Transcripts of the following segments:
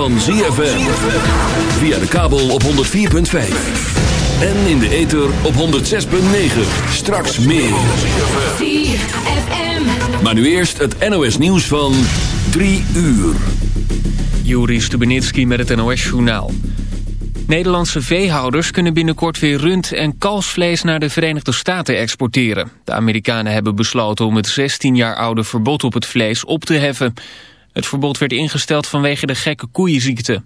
van ZFM. Via de kabel op 104.5. En in de ether op 106.9. Straks meer. ZFM. Maar nu eerst het NOS nieuws van 3 uur. Juri Stubenitski met het NOS-journaal. Nederlandse veehouders kunnen binnenkort weer rund- en kalfsvlees naar de Verenigde Staten exporteren. De Amerikanen hebben besloten om het 16 jaar oude verbod op het vlees op te heffen. Het verbod werd ingesteld vanwege de gekke koeienziekte.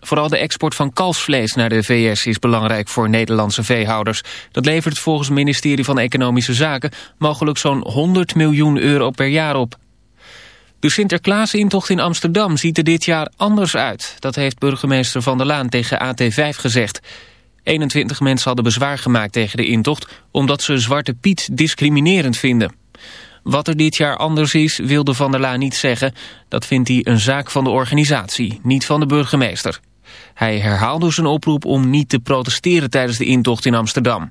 Vooral de export van kalfsvlees naar de VS is belangrijk voor Nederlandse veehouders. Dat levert volgens het ministerie van Economische Zaken mogelijk zo'n 100 miljoen euro per jaar op. De Sinterklaas-intocht in Amsterdam ziet er dit jaar anders uit. Dat heeft burgemeester Van der Laan tegen AT5 gezegd. 21 mensen hadden bezwaar gemaakt tegen de intocht... omdat ze Zwarte Piet discriminerend vinden. Wat er dit jaar anders is, wilde Van der Laan niet zeggen. Dat vindt hij een zaak van de organisatie, niet van de burgemeester. Hij herhaalde zijn oproep om niet te protesteren tijdens de intocht in Amsterdam.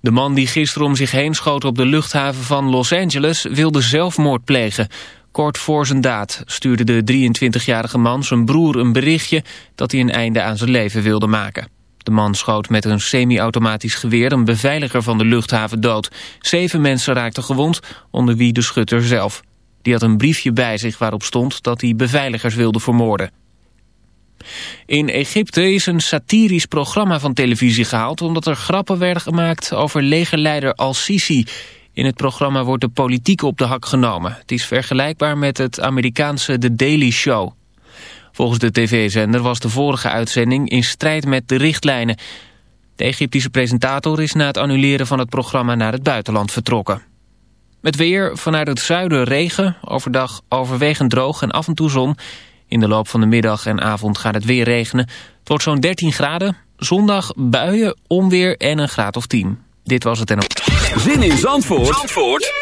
De man die gisteren om zich heen schoot op de luchthaven van Los Angeles wilde zelfmoord plegen. Kort voor zijn daad stuurde de 23-jarige man zijn broer een berichtje dat hij een einde aan zijn leven wilde maken. De man schoot met een semi-automatisch geweer een beveiliger van de luchthaven dood. Zeven mensen raakten gewond, onder wie de schutter zelf. Die had een briefje bij zich waarop stond dat hij beveiligers wilde vermoorden. In Egypte is een satirisch programma van televisie gehaald... omdat er grappen werden gemaakt over legerleider Al-Sisi. In het programma wordt de politiek op de hak genomen. Het is vergelijkbaar met het Amerikaanse The Daily Show. Volgens de tv-zender was de vorige uitzending in strijd met de richtlijnen. De Egyptische presentator is na het annuleren van het programma naar het buitenland vertrokken. Met weer vanuit het zuiden regen, overdag overwegend droog en af en toe zon... In de loop van de middag en avond gaat het weer regenen. Het wordt zo'n 13 graden. Zondag buien, onweer en een graad of 10. Dit was het en op. Zin in Zandvoort, Zandvoort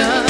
passion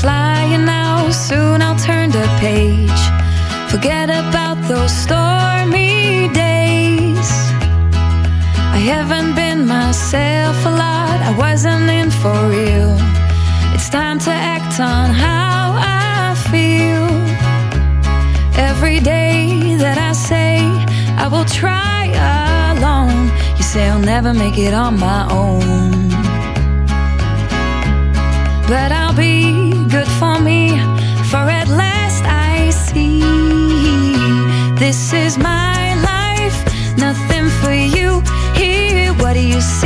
flying now, soon I'll turn the page. Forget about those stormy days. I haven't been myself a lot, I wasn't in for real. It's time to act on how I feel. Every day that I say I will try alone, you say I'll never make it on my own but I'll be good for me. For at last I see this is my life, nothing for you here. What do you see?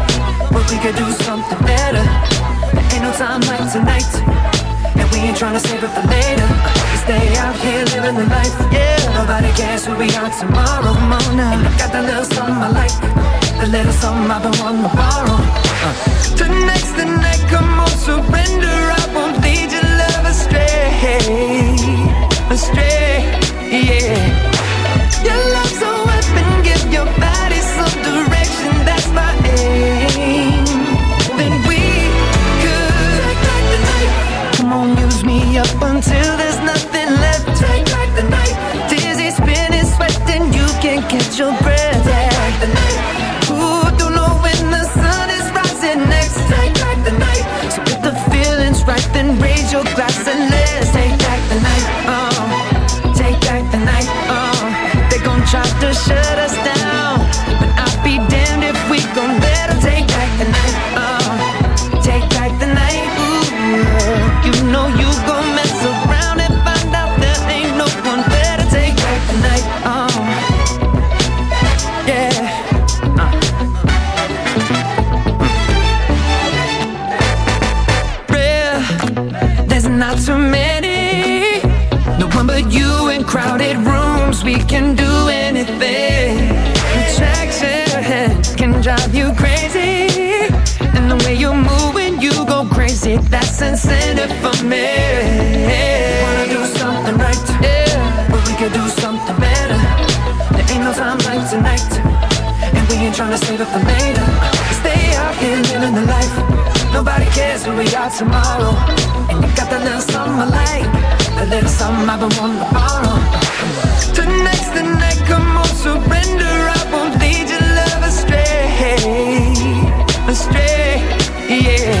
but we could do something better. There ain't no time like tonight, and we ain't trying to save it for later. We stay out here living the life, yeah. Nobody cares who we are tomorrow. Come on now, and I got that little something I like, the little something I've been wanting to borrow. Uh. Tonight's the night, come on, surrender. I won't lead your love astray, astray, yeah. Your love's a weapon, give your body some direction. That's my aim. Until there's nothing left. Take back the night. Dizzy, spinning, sweating, you can't catch your breath. Crowded rooms. We can do anything. Attraction can drive you crazy. And the way you move when you go crazy, that's incentive for me. Wanna do something right, yeah. But we could do something better. There ain't no time like tonight. And we ain't trying to save it for later. Stay out here living the life. Nobody cares who we are tomorrow. And you got that little something I like. That little something I've been wanting to borrow. Tonight's the night, come on, surrender. I won't lead your love astray. Astray, yeah.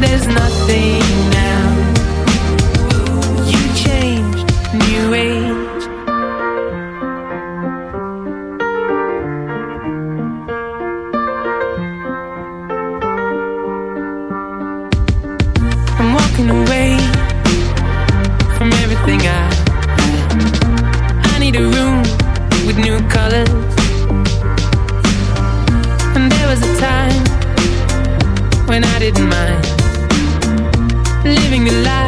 there's nothing me like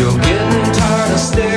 You're getting tired of staying.